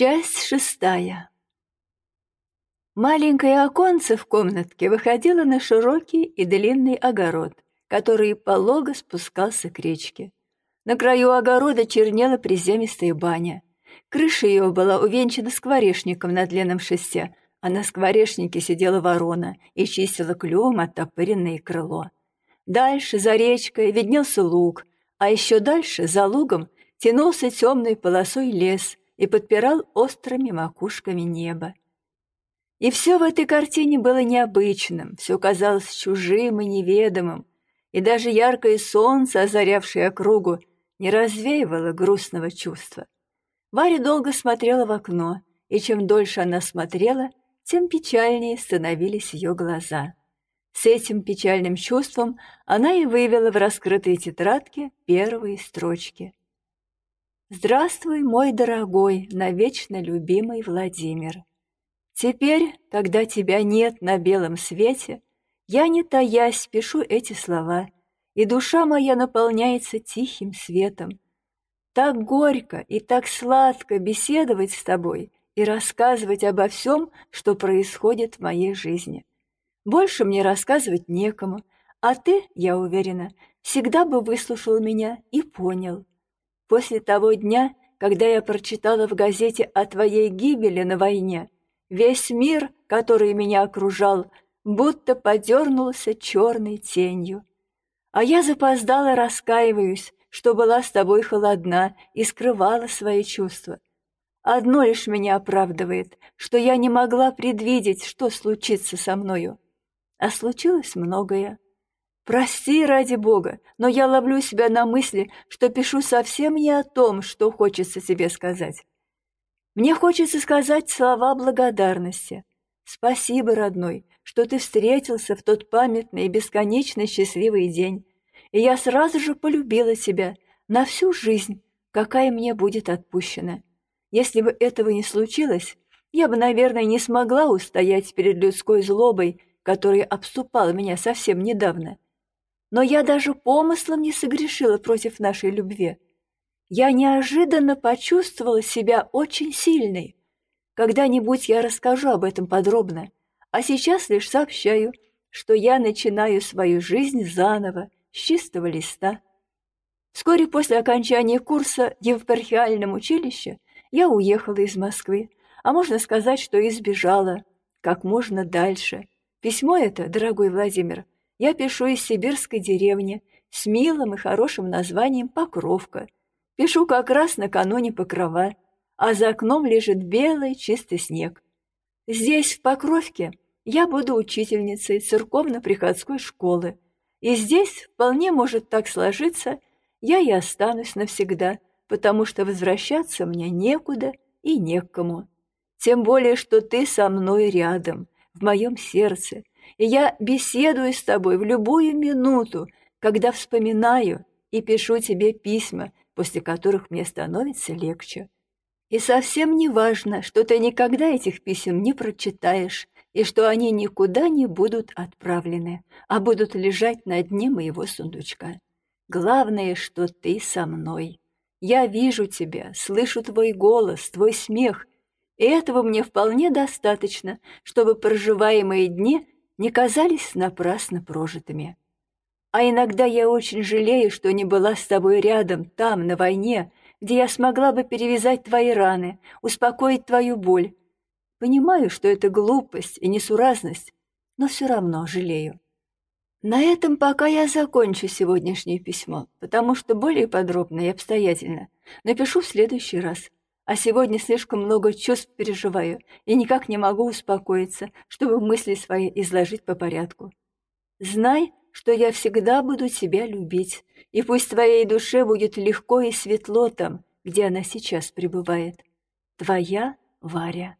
Часть шестая. Маленькое оконце в комнатке выходило на широкий и длинный огород, который полого спускался к речке. На краю огорода чернела приземистая баня. Крыша ее была увенчана скворечником на длинном шесте, а на скворечнике сидела ворона и чистила клювом оттопыренное крыло. Дальше, за речкой, виднелся луг, а еще дальше, за лугом, тянулся темной полосой лес и подпирал острыми макушками небо. И все в этой картине было необычным, все казалось чужим и неведомым, и даже яркое солнце, озарявшее округу, не развеивало грустного чувства. Варя долго смотрела в окно, и чем дольше она смотрела, тем печальнее становились ее глаза. С этим печальным чувством она и вывела в раскрытые тетрадки первые строчки. «Здравствуй, мой дорогой, навечно любимый Владимир. Теперь, когда тебя нет на белом свете, я, не таясь, пишу эти слова, и душа моя наполняется тихим светом. Так горько и так сладко беседовать с тобой и рассказывать обо всем, что происходит в моей жизни. Больше мне рассказывать некому, а ты, я уверена, всегда бы выслушал меня и понял. После того дня, когда я прочитала в газете о твоей гибели на войне, весь мир, который меня окружал, будто подернулся черной тенью. А я запоздала раскаиваюсь, что была с тобой холодна и скрывала свои чувства. Одно лишь меня оправдывает, что я не могла предвидеть, что случится со мною. А случилось многое. Прости ради Бога, но я ловлю себя на мысли, что пишу совсем не о том, что хочется тебе сказать. Мне хочется сказать слова благодарности. Спасибо, родной, что ты встретился в тот памятный и бесконечно счастливый день, и я сразу же полюбила тебя на всю жизнь, какая мне будет отпущена. Если бы этого не случилось, я бы, наверное, не смогла устоять перед людской злобой, которая обступала меня совсем недавно. Но я даже помыслом не согрешила против нашей любви. Я неожиданно почувствовала себя очень сильной. Когда-нибудь я расскажу об этом подробно, а сейчас лишь сообщаю, что я начинаю свою жизнь заново, с чистого листа. Вскоре после окончания курса в епархиальном училище я уехала из Москвы, а можно сказать, что избежала как можно дальше. Письмо это, дорогой Владимир, я пишу из сибирской деревни с милым и хорошим названием Покровка. Пишу как раз накануне Покрова, а за окном лежит белый чистый снег. Здесь, в Покровке, я буду учительницей церковно-приходской школы, и здесь вполне может так сложиться, я и останусь навсегда, потому что возвращаться мне некуда и некому. Тем более, что ты со мной рядом, в моем сердце, и я беседую с тобой в любую минуту, когда вспоминаю и пишу тебе письма, после которых мне становится легче. И совсем не важно, что ты никогда этих писем не прочитаешь, и что они никуда не будут отправлены, а будут лежать на дне моего сундучка. Главное, что ты со мной. Я вижу тебя, слышу твой голос, твой смех, и этого мне вполне достаточно, чтобы проживаемые дни не казались напрасно прожитыми. А иногда я очень жалею, что не была с тобой рядом, там, на войне, где я смогла бы перевязать твои раны, успокоить твою боль, Понимаю, что это глупость и несуразность, но все равно жалею. На этом пока я закончу сегодняшнее письмо, потому что более подробно и обстоятельно напишу в следующий раз. А сегодня слишком много чувств переживаю и никак не могу успокоиться, чтобы мысли свои изложить по порядку. Знай, что я всегда буду тебя любить, и пусть твоей душе будет легко и светло там, где она сейчас пребывает. Твоя Варя.